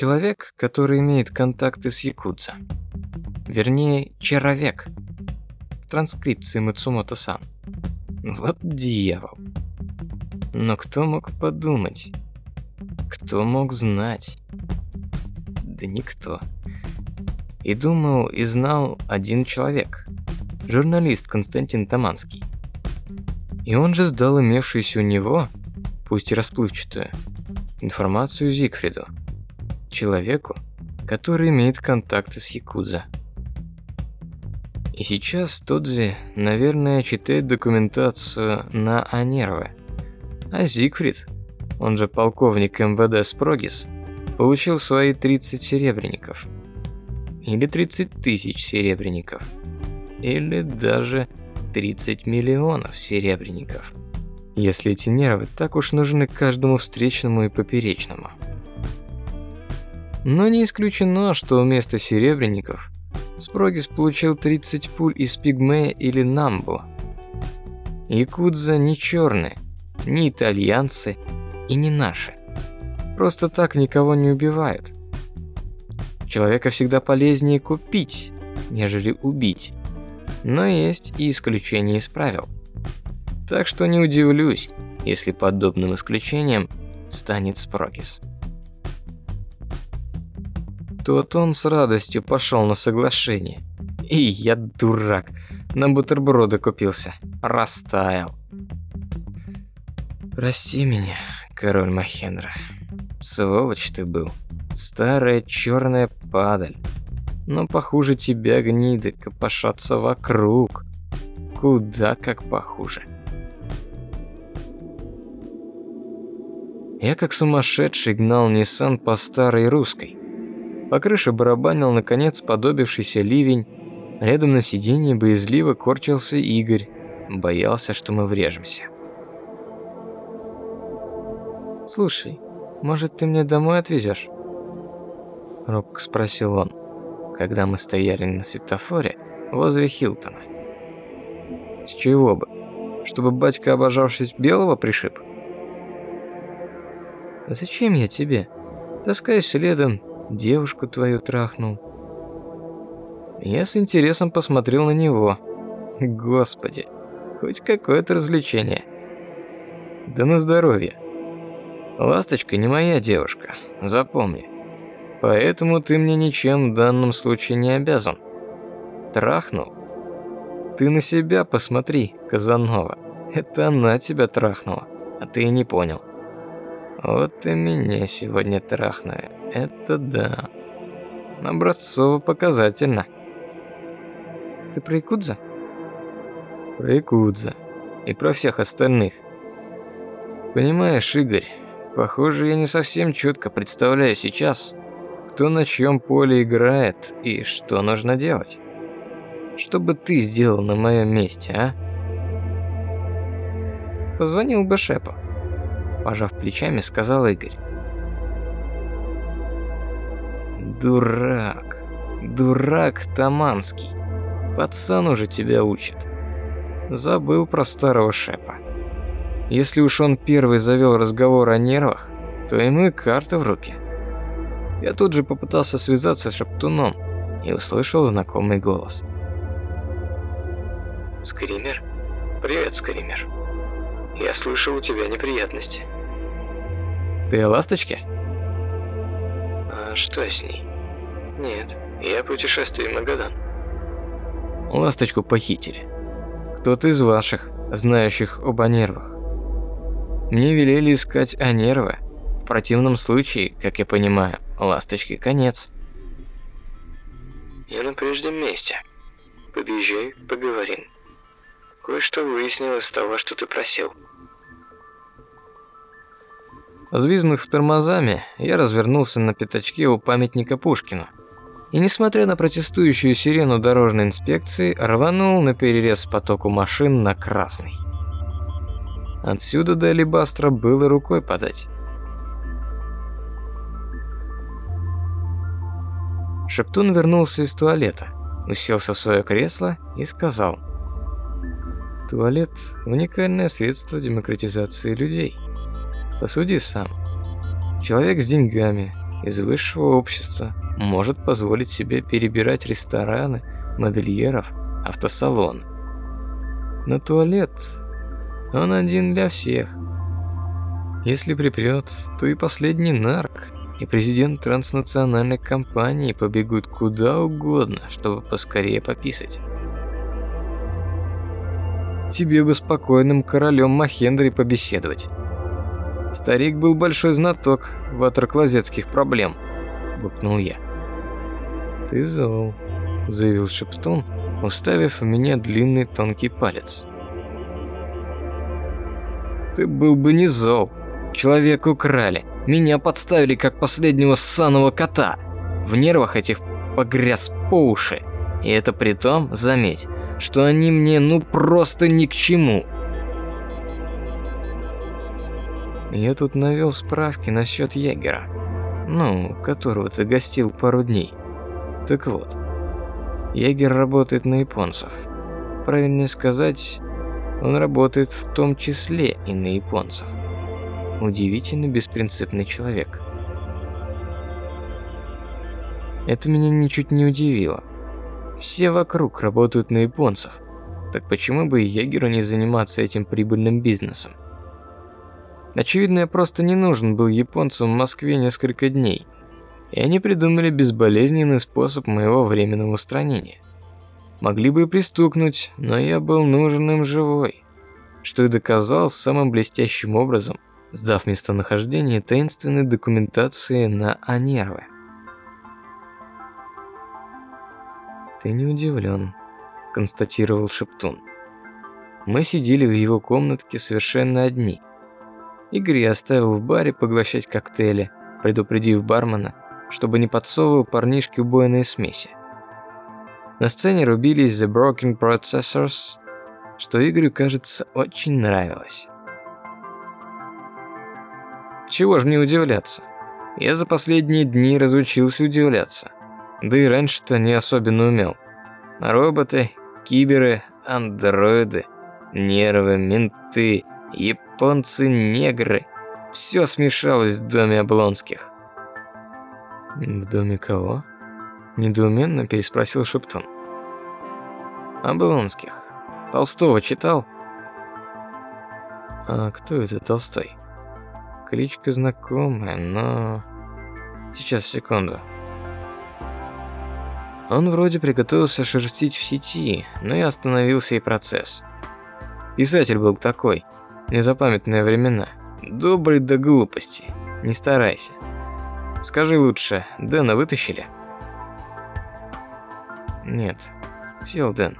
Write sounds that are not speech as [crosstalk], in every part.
Человек, который имеет контакты с якудза. Вернее, человек. В транскрипции Мацумото-сан. Вот дьявол. Но кто мог подумать? Кто мог знать? Да никто. И думал, и знал один человек. Журналист Константин Таманский. И он же сдал имевшуюся у него, пусть и расплывчатую, информацию Зигфриду человеку, который имеет контакты с Якудза. И сейчас Тодзи, наверное, читает документацию на Анерве. А Зигфрид, он же полковник МВД Спрогис, получил свои 30 серебряников. Или 30 тысяч серебряников. Или даже 30 миллионов серебряников. Если эти нервы так уж нужны каждому встречному и поперечному. Но не исключено, что вместо серебряников Спрогис получил 30 пуль из пигмея или намбо. Якудза не черные, не итальянцы и не наши. Просто так никого не убивают. Человека всегда полезнее купить, нежели убить. Но есть и исключения из правил. Так что не удивлюсь, если подобным исключением станет Спрогис. Тот он с радостью пошел на соглашение. И я дурак, на бутерброды купился, растаял. Прости меня, король Махендра. Сволочь ты был, старая черная падаль. Но похуже тебя гниды копошатся вокруг. Куда как похуже. Я как сумасшедший гнал Nissan по старой русской. По крыше барабанил, наконец, подобившийся ливень. Рядом на сиденье боязливо корчился Игорь. Боялся, что мы врежемся. «Слушай, может, ты мне домой отвезешь?» Робко спросил он, когда мы стояли на светофоре возле Хилтона. «С чего бы? Чтобы батька, обожавшись белого, пришиб?» «Зачем я тебе? Таскаюсь следом, девушку твою трахнул. Я с интересом посмотрел на него. Господи, хоть какое-то развлечение. Да на здоровье. Ласточка не моя девушка, запомни. Поэтому ты мне ничем в данном случае не обязан. Трахнул? Ты на себя посмотри, Казанова. Это она тебя трахнула, а ты не понял. Вот и меня сегодня трахнули. Это да. Образцово-показательно. Ты про Якудза? Про Якудза. И про всех остальных. Понимаешь, Игорь, похоже, я не совсем четко представляю сейчас, кто на чьем поле играет и что нужно делать. Что бы ты сделал на моем месте, а? Позвонил бы Шепу. Пожав плечами, сказал Игорь. Дурак. Дурак Таманский. Пацан уже тебя учит. Забыл про старого шепа. Если уж он первый завел разговор о нервах, то ему и карта в руки. Я тут же попытался связаться с Шептуном и услышал знакомый голос. «Скример? Привет, Скример. Я слышал, у тебя неприятности». «Ты о ласточке?» «А что с ней?» Нет, я путешествую в Магадан. Ласточку похитили. Кто-то из ваших, знающих об Анервах. Мне велели искать Анервы. В противном случае, как я понимаю, ласточке конец. Я на прежнем месте. Подъезжай, поговорим. Кое-что выяснил из того, что ты просил. Взвизнув тормозами, я развернулся на пятачке у памятника Пушкину. И несмотря на протестующую сирену дорожной инспекции, рванул на перерез потоку машин на красный. Отсюда до Алибастра было рукой подать. Шептун вернулся из туалета, уселся в свое кресло и сказал: "Туалет уникальное средство демократизации людей. Посуди сам. Человек с деньгами из высшего общества может позволить себе перебирать рестораны, модельеров, автосалоны. Но туалет, он один для всех. Если припрет, то и последний нарк, и президент транснациональной компании побегут куда угодно, чтобы поскорее пописать. Тебе бы спокойным королем Махендри побеседовать. Старик был большой знаток ватерклозетских проблем, букнул я. Ты зол, заявил Шептун, уставив в меня длинный тонкий палец. Ты был бы не зол. Человека украли. Меня подставили как последнего ссаного кота. В нервах этих погряз по уши. И это при том, заметь, что они мне ну просто ни к чему. Я тут навел справки насчет егера, ну, которого ты гостил пару дней. Так вот, егер работает на японцев. Правильнее сказать, он работает в том числе и на японцев. Удивительно беспринципный человек. Это меня ничуть не удивило. Все вокруг работают на японцев. Так почему бы егеру не заниматься этим прибыльным бизнесом? Очевидно, я просто не нужен был японцам в Москве несколько дней, и они придумали безболезненный способ моего временного устранения. Могли бы и пристукнуть, но я был нужен им живой, что и доказал самым блестящим образом, сдав местонахождение таинственной документации на Анервы. Ты не удивлен, констатировал Шептун. Мы сидели в его комнатке совершенно одни. Игорь оставил в баре поглощать коктейли, предупредив бармена, чтобы не подсовывал парнишке убойные смеси. На сцене рубились The Broken Processors, что Игорю, кажется, очень нравилось. Чего ж мне удивляться? Я за последние дни разучился удивляться. Да и раньше-то не особенно умел. Роботы, киберы, андроиды, нервы, менты, японцы, негры. Все смешалось в доме Облонских. В доме кого? Недоуменно переспросил Шептун. Облонских. Толстого читал? А кто это Толстой? Кличка знакомая, но... Сейчас, секунду. Он вроде приготовился шерстить в сети, но и остановился и процесс. Писатель был такой, незапамятные времена. Добрый до глупости. Не старайся. Скажи лучше, Дэна вытащили? Нет. Сел Дэн.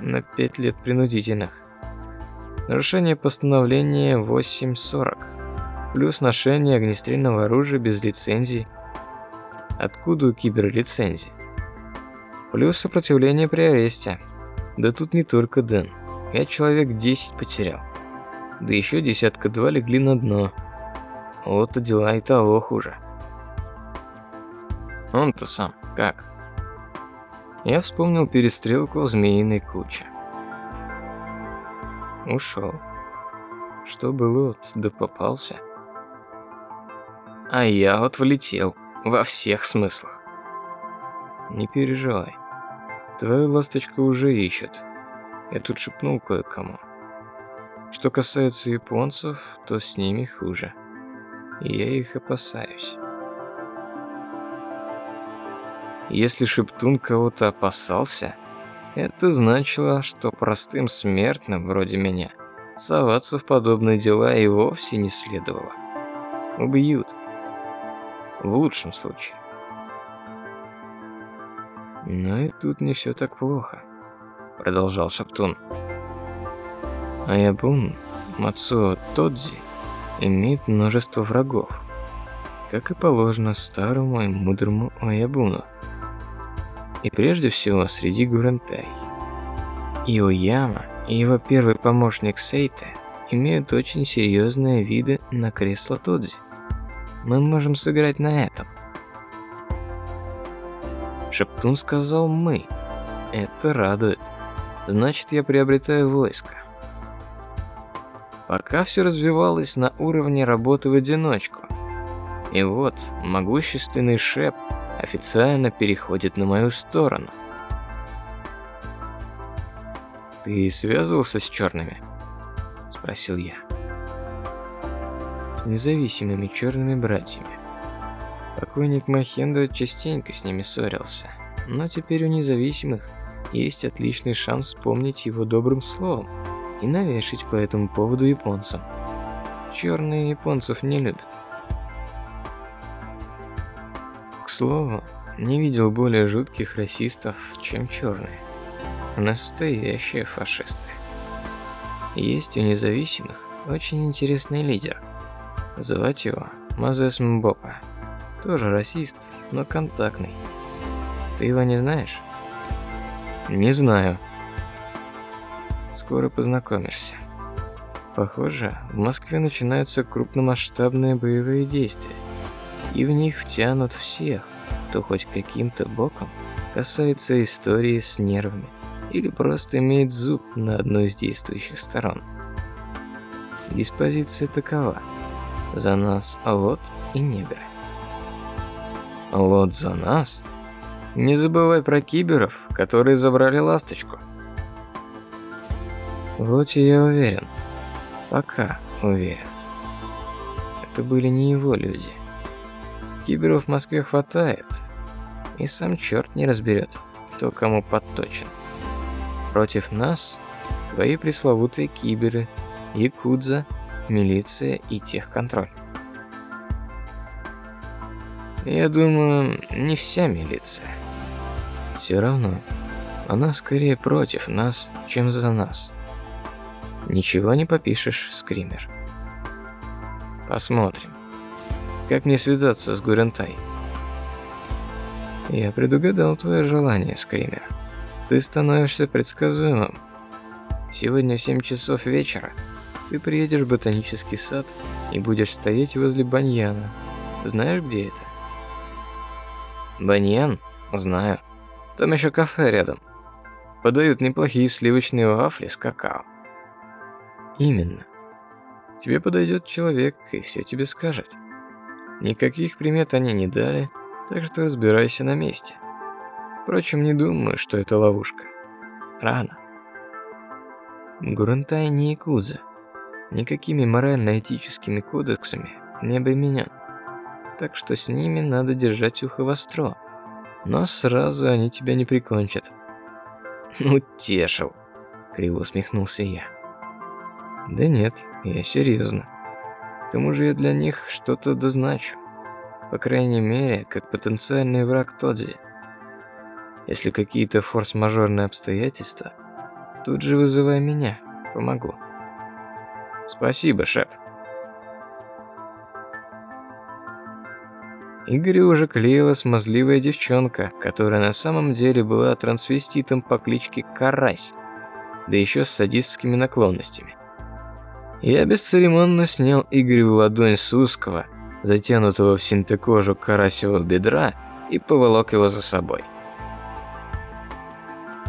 На пять лет принудительных. Нарушение постановления 840 плюс ношение огнестрельного оружия без лицензии. Откуда у кибера лицензия? Плюс сопротивление при аресте. Да тут не только Дэн. Я человек 10 потерял. Да еще десятка-два легли на дно. Вот-то дела и того хуже. Он-то сам как? Я вспомнил перестрелку в Змеиной куче. Ушел. Что было вот, да попался. А я вот влетел. Во всех смыслах. Не переживай. Твою ласточку уже ищут. Я тут шепнул кое-кому. Что касается японцев, то с ними хуже. И я их опасаюсь. Если Шептун кого-то опасался, это значило, что простым смертным вроде меня соваться в подобные дела и вовсе не следовало. Убьют. В лучшем случае. Но и тут не все так плохо, продолжал Шептун. Аябун, Мацуо Тодзи имеет множество врагов, как и положено старому и мудрому Оябуну. И прежде всего среди Гурентай. Иояма и его первый помощник Сейта имеют очень серьезные виды на кресло Тодзи. Мы можем сыграть на этом. Шептун сказал «мы». Это радует. Значит, я приобретаю войско. Пока все развивалось на уровне работы в одиночку. И вот, могущественный Шеп официально переходит на мою сторону. «Ты связывался с черными?» – спросил я. «С независимыми черными братьями. Покойник Махендра частенько с ними ссорился, но теперь у независимых есть отличный шанс вспомнить его добрым словом и навешать по этому поводу японцам. Черные японцев не любят. К слову, не видел более жутких расистов, чем черные. Настоящие фашисты. Есть у независимых очень интересный лидер. Звать его Мазес Мбопа. Тоже расист, но контактный. Ты его не знаешь? Не знаю. Скоро познакомишься. Похоже, в Москве начинаются крупномасштабные боевые действия, и в них втянут всех, кто хоть каким-то боком касается истории с нервами или просто имеет зуб на одной из действующих сторон. Диспозиция такова. За нас Лот и Негры. Лот за нас? Не забывай про киберов, которые забрали ласточку. Вот и я уверен. Пока уверен. Это были не его люди. Киберов в Москве хватает, и сам черт не разберет, кто кому подточен. Против нас твои пресловутые киберы, якудза, милиция и техконтроль. Я думаю, не вся милиция. Все равно, она скорее против нас, чем за нас. Ничего не попишешь, Скример. Посмотрим. Как мне связаться с Гурентай? Я предугадал твое желание, Скример. Ты становишься предсказуемым. Сегодня в 7 часов вечера ты приедешь в ботанический сад и будешь стоять возле баньяна. Знаешь, где это? Баньян? Знаю. Там еще кафе рядом. Подают неплохие сливочные вафли с какао. Именно. Тебе подойдет человек и все тебе скажет. Никаких примет они не дали, так что разбирайся на месте. Впрочем, не думаю, что это ловушка. Рано. Гурантай не якуза. Никакими морально-этическими кодексами не обременен. Так что с ними надо держать ухо востро. Но сразу они тебя не прикончат. [laughs] Ну, тешил. Криво усмехнулся я. Да нет, я серьезно. К тому же я для них что-то дозначу. По крайней мере, как потенциальный враг Тодзи. Если какие-то форс-мажорные обстоятельства, тут же вызывай меня, помогу. Спасибо, шеф. Игорю уже клеила смазливая девчонка, которая на самом деле была трансвеститом по кличке Карась, да еще с садистскими наклонностями. Я бесцеремонно снял Игорю ладонь с узкого, затянутого в синтекожу карасевого бедра и поволок его за собой.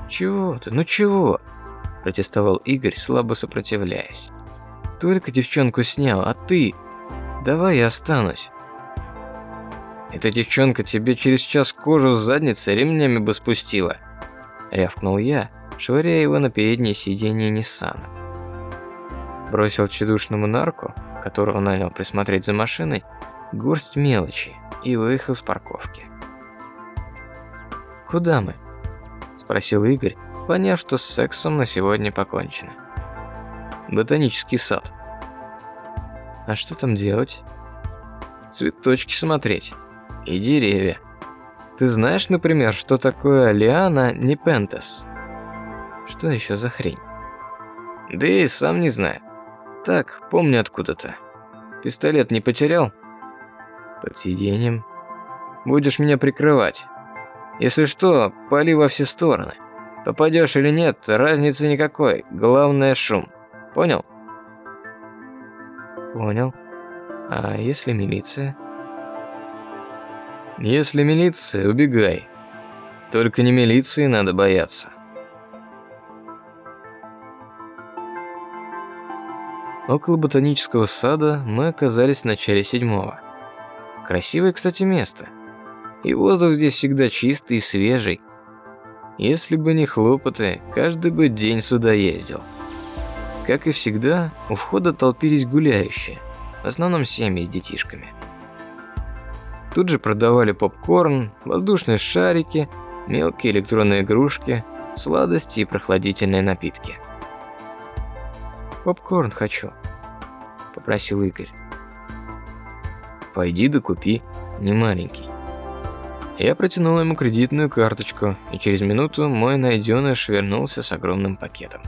«Чего ты? Ну чего?» – протестовал Игорь, слабо сопротивляясь. «Только девчонку снял, а ты? Давай я останусь». «Эта девчонка тебе через час кожу с задницы ремнями бы спустила», – рявкнул я, швыряя его на переднее сиденье Ниссана бросил чудушному нарку, которого нанял присмотреть за машиной, горсть мелочи и выехал с парковки. «Куда мы?» – спросил Игорь, поняв, что с сексом на сегодня покончено. «Ботанический сад». «А что там делать?» «Цветочки смотреть. И деревья. Ты знаешь, например, что такое лиана непентес?» «Что еще за хрень?» «Да и сам не знаю. Так, помню откуда-то. Пистолет не потерял? Под сиденьем. Будешь меня прикрывать. Если что, пали во все стороны. Попадешь или нет, разницы никакой. Главное шум. Понял? Понял. А если милиция? Если милиция, убегай. Только не милиции надо бояться. Около ботанического сада мы оказались в начале седьмого. Красивое, кстати, место. И воздух здесь всегда чистый и свежий. Если бы не хлопоты, каждый бы день сюда ездил. Как и всегда, у входа толпились гуляющие, в основном семьи с детишками. Тут же продавали попкорн, воздушные шарики, мелкие электронные игрушки, сладости и прохладительные напитки. «Попкорн хочу», — попросил Игорь. «Пойди да купи, не маленький». Я протянул ему кредитную карточку, и через минуту мой найденыш вернулся с огромным пакетом.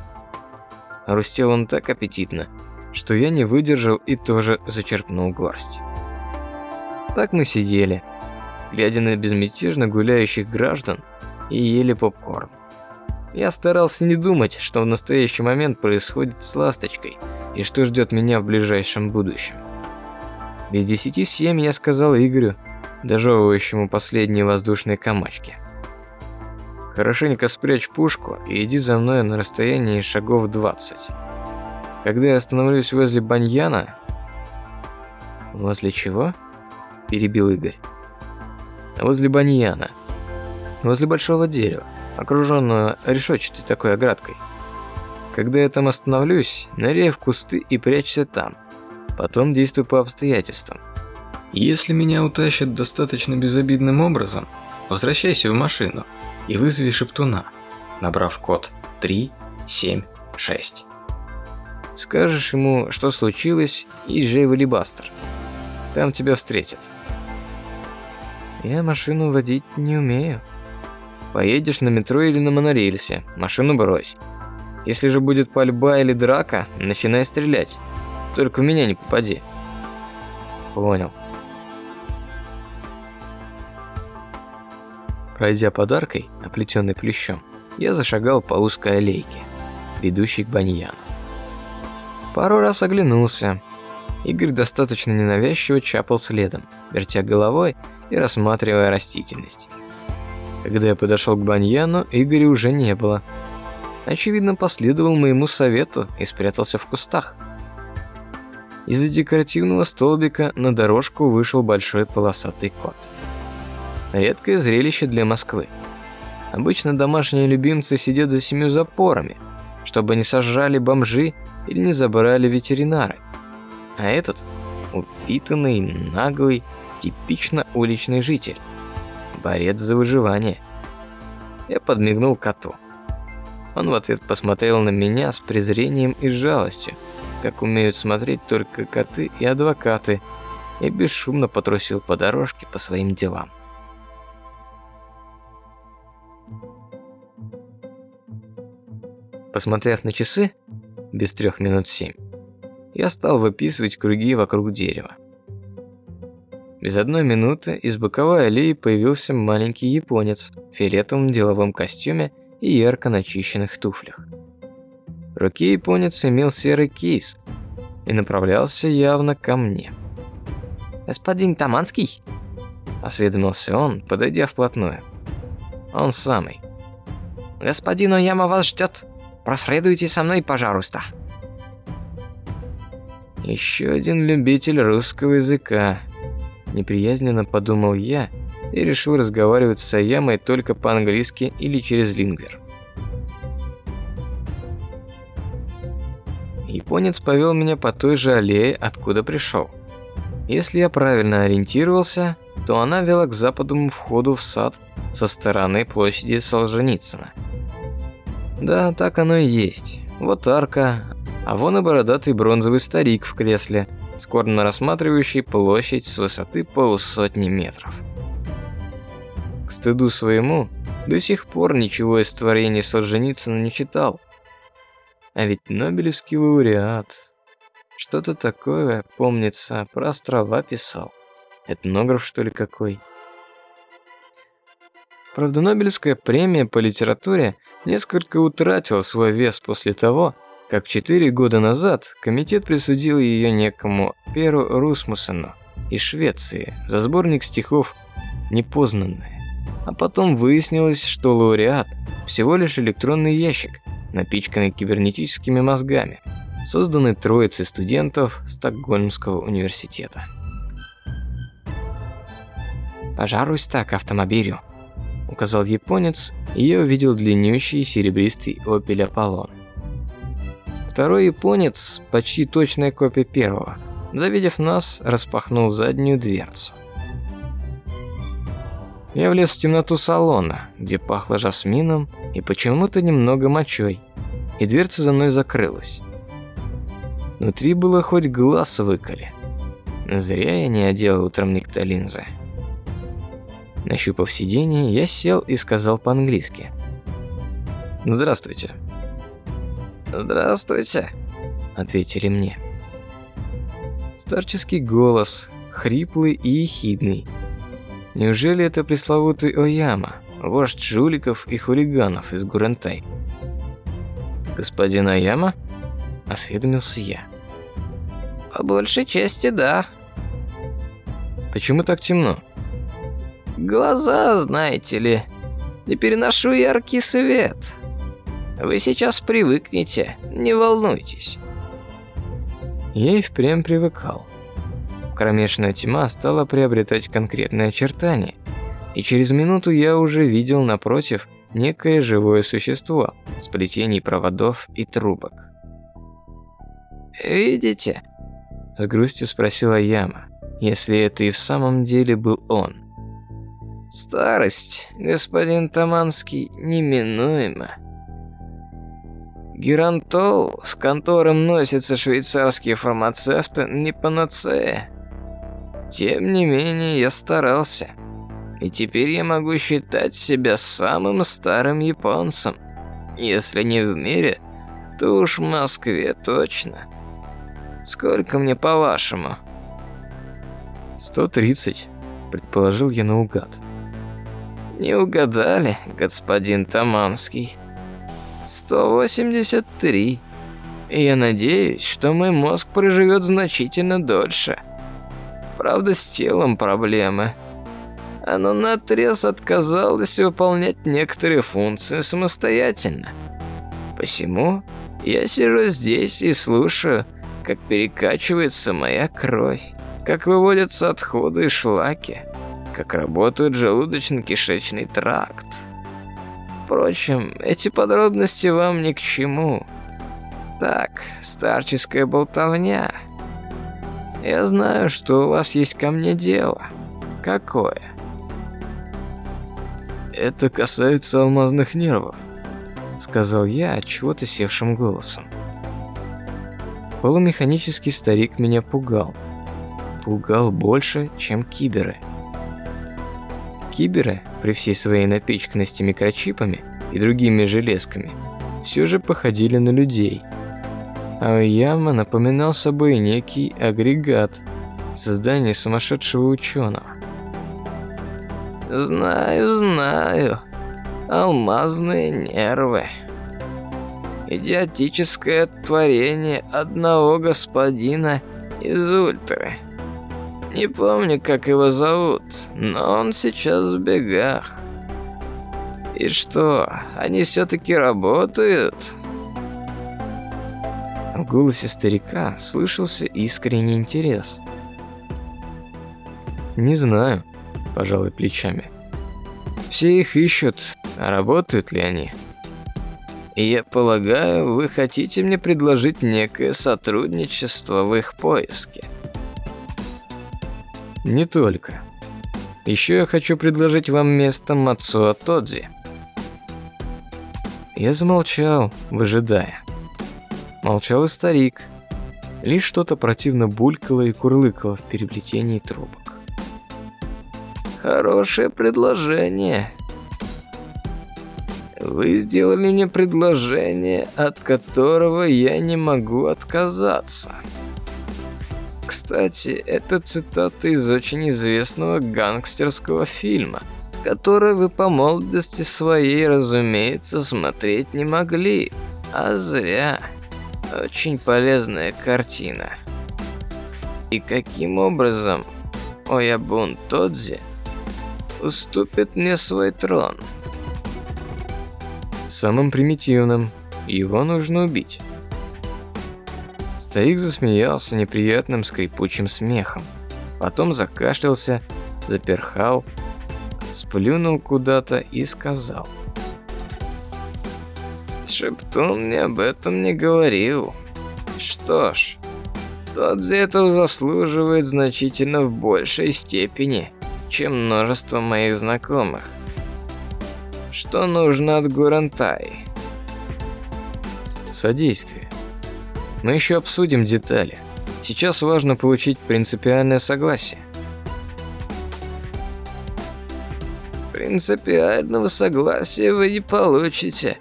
Рустел он так аппетитно, что я не выдержал и тоже зачерпнул горсть. Так мы сидели, глядя на безмятежно гуляющих граждан и ели попкорн. Я старался не думать, что в настоящий момент происходит с ласточкой и что ждет меня в ближайшем будущем. Без десяти семь я сказал Игорю, дожевывающему последние воздушные комачки. Хорошенько спрячь пушку и иди за мной на расстоянии шагов 20. Когда я остановлюсь возле баньяна... Возле чего? Перебил Игорь. Возле баньяна. Возле большого дерева окруженную решетчатой такой оградкой. Когда я там остановлюсь, ныряй в кусты и прячься там. Потом действуй по обстоятельствам. Если меня утащат достаточно безобидным образом, возвращайся в машину и вызови шептуна, набрав код 376. Скажешь ему, что случилось, и езжай в Алибастер. Там тебя встретят. Я машину водить не умею. Поедешь на метро или на монорельсе, машину брось. Если же будет пальба или драка, начинай стрелять. Только в меня не попади. Понял. Пройдя подаркой, оплетенной плющом, я зашагал по узкой аллейке, ведущей к баньяну. Пару раз оглянулся. Игорь достаточно ненавязчиво чапал следом, вертя головой и рассматривая растительность. Когда я подошел к Баньяну, Игоря уже не было. Очевидно, последовал моему совету и спрятался в кустах. Из-за декоративного столбика на дорожку вышел большой полосатый кот. Редкое зрелище для Москвы. Обычно домашние любимцы сидят за семью запорами, чтобы не сожрали бомжи или не забрали ветеринары. А этот упитанный, наглый, типично уличный житель борец за выживание. Я подмигнул коту. Он в ответ посмотрел на меня с презрением и жалостью, как умеют смотреть только коты и адвокаты, и бесшумно потрусил по дорожке по своим делам. Посмотрев на часы, без трех минут семь, я стал выписывать круги вокруг дерева. Без одной минуты из боковой аллеи появился маленький японец в фиолетовом деловом костюме и ярко начищенных туфлях. В руке японец имел серый кейс и направлялся явно ко мне. «Господин Таманский?» – осведомился он, подойдя вплотную. «Он самый». «Господин Ояма вас ждет. Проследуйте со мной, пожалуйста». Еще один любитель русского языка – Неприязненно подумал я и решил разговаривать с Аямой только по-английски или через лингвер. Японец повел меня по той же аллее, откуда пришел. Если я правильно ориентировался, то она вела к западному входу в сад со стороны площади Солженицына. Да, так оно и есть. Вот арка, а вон и бородатый бронзовый старик в кресле – скорбно рассматривающий площадь с высоты полусотни метров. К стыду своему, до сих пор ничего из творений Солженицына не читал. А ведь Нобелевский лауреат. Что-то такое, помнится, про острова писал. Этнограф, что ли, какой? Правда, Нобелевская премия по литературе несколько утратила свой вес после того, как четыре года назад комитет присудил ее некому Перу Русмусену из Швеции за сборник стихов «Непознанные». А потом выяснилось, что лауреат всего лишь электронный ящик, напичканный кибернетическими мозгами, созданный троицей студентов Стокгольмского университета. «Пожаруюсь так автомобилю», — указал японец, и я увидел длиннющий серебристый Opel Apollon. Второй японец, почти точная копия первого, завидев нас, распахнул заднюю дверцу. Я влез в темноту салона, где пахло жасмином и почему-то немного мочой, и дверца за мной закрылась. Внутри было хоть глаз выколи. Зря я не одел утром нектолинзы. Нащупав сиденье, я сел и сказал по-английски. «Здравствуйте». «Здравствуйте», — ответили мне. Старческий голос, хриплый и ехидный. Неужели это пресловутый Ояма, вождь жуликов и хулиганов из Гурентай? «Господин Ояма?» – осведомился я. «По большей части, да». «Почему так темно?» «Глаза, знаете ли. Не переношу яркий свет». Вы сейчас привыкнете, не волнуйтесь. Я и впрямь привыкал. Кромешная тьма стала приобретать конкретные очертания, и через минуту я уже видел напротив некое живое существо, сплетений проводов и трубок. «Видите?» – с грустью спросила Яма, если это и в самом деле был он. «Старость, господин Таманский, неминуема». Герантол, с контором носятся швейцарские фармацевты, не панацея. Тем не менее, я старался. И теперь я могу считать себя самым старым японцем. Если не в мире, то уж в Москве точно. Сколько мне по-вашему? 130, предположил я наугад. Не угадали, господин Таманский. 183. И я надеюсь, что мой мозг проживет значительно дольше. Правда, с телом проблемы. Оно наотрез отказалось выполнять некоторые функции самостоятельно. Посему я сижу здесь и слушаю, как перекачивается моя кровь, как выводятся отходы и шлаки, как работает желудочно-кишечный тракт. Впрочем, эти подробности вам ни к чему. Так, старческая болтовня. Я знаю, что у вас есть ко мне дело. Какое? Это касается алмазных нервов, сказал я чего-то севшим голосом. Полумеханический старик меня пугал. Пугал больше, чем киберы. Киберы, при всей своей напичканности микрочипами и другими железками, все же походили на людей. А Яма напоминал собой некий агрегат, создание сумасшедшего ученого. «Знаю, знаю. Алмазные нервы. Идиотическое творение одного господина из Ультры». Не помню, как его зовут, но он сейчас в бегах. И что, они все-таки работают? В голосе старика слышался искренний интерес. Не знаю, пожалуй плечами. Все их ищут, а работают ли они? И я полагаю, вы хотите мне предложить некое сотрудничество в их поиске. Не только. Еще я хочу предложить вам место Мацуа Тодзи. Я замолчал, выжидая. Молчал и старик. Лишь что-то противно булькало и курлыкало в переплетении трубок. Хорошее предложение. Вы сделали мне предложение, от которого я не могу отказаться. Кстати, это цитата из очень известного гангстерского фильма, который вы по молодости своей, разумеется, смотреть не могли. А зря. Очень полезная картина. И каким образом Оябун Тодзи уступит мне свой трон? Самым примитивным. Его нужно убить. Старик засмеялся неприятным скрипучим смехом. Потом закашлялся, заперхал, сплюнул куда-то и сказал. Шептун мне об этом не говорил. Что ж, тот за этого заслуживает значительно в большей степени, чем множество моих знакомых. Что нужно от Гурантай? Содействие. Мы еще обсудим детали. Сейчас важно получить принципиальное согласие. Принципиального согласия вы не получите,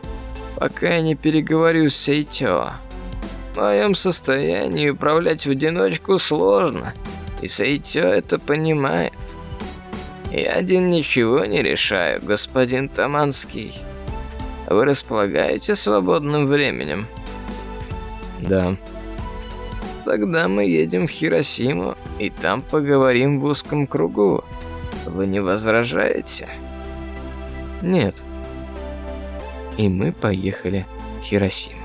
пока я не переговорю с Сейтё. В моем состоянии управлять в одиночку сложно, и Сейтё это понимает. Я один ничего не решаю, господин Таманский. Вы располагаете свободным временем? Да. Тогда мы едем в Хиросиму, и там поговорим в узком кругу. Вы не возражаете? Нет. И мы поехали в Хиросиму.